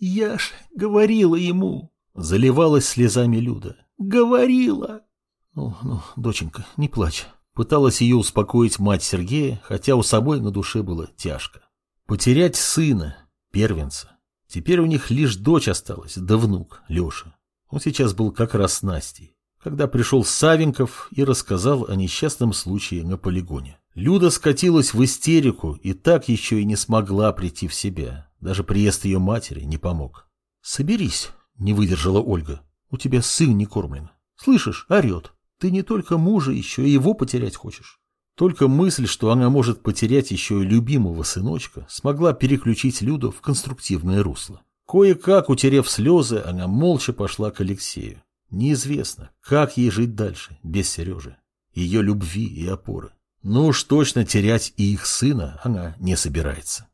Я ж говорила ему, заливалась слезами Люда. Говорила. Ну, ну, доченька, не плачь. Пыталась ее успокоить мать Сергея, хотя у собой на душе было тяжко. Потерять сына, первенца. Теперь у них лишь дочь осталась, да внук, Леша. Он сейчас был как раз с Настей, когда пришел Савенков и рассказал о несчастном случае на полигоне. Люда скатилась в истерику и так еще и не смогла прийти в себя. Даже приезд ее матери не помог. «Соберись», — не выдержала Ольга. «У тебя сын не кормлен. Слышишь, орет. Ты не только мужа еще и его потерять хочешь». Только мысль, что она может потерять еще и любимого сыночка, смогла переключить Люду в конструктивное русло. Кое-как, утерев слезы, она молча пошла к Алексею. Неизвестно, как ей жить дальше, без Сережи, ее любви и опоры. Но уж точно терять и их сына она не собирается.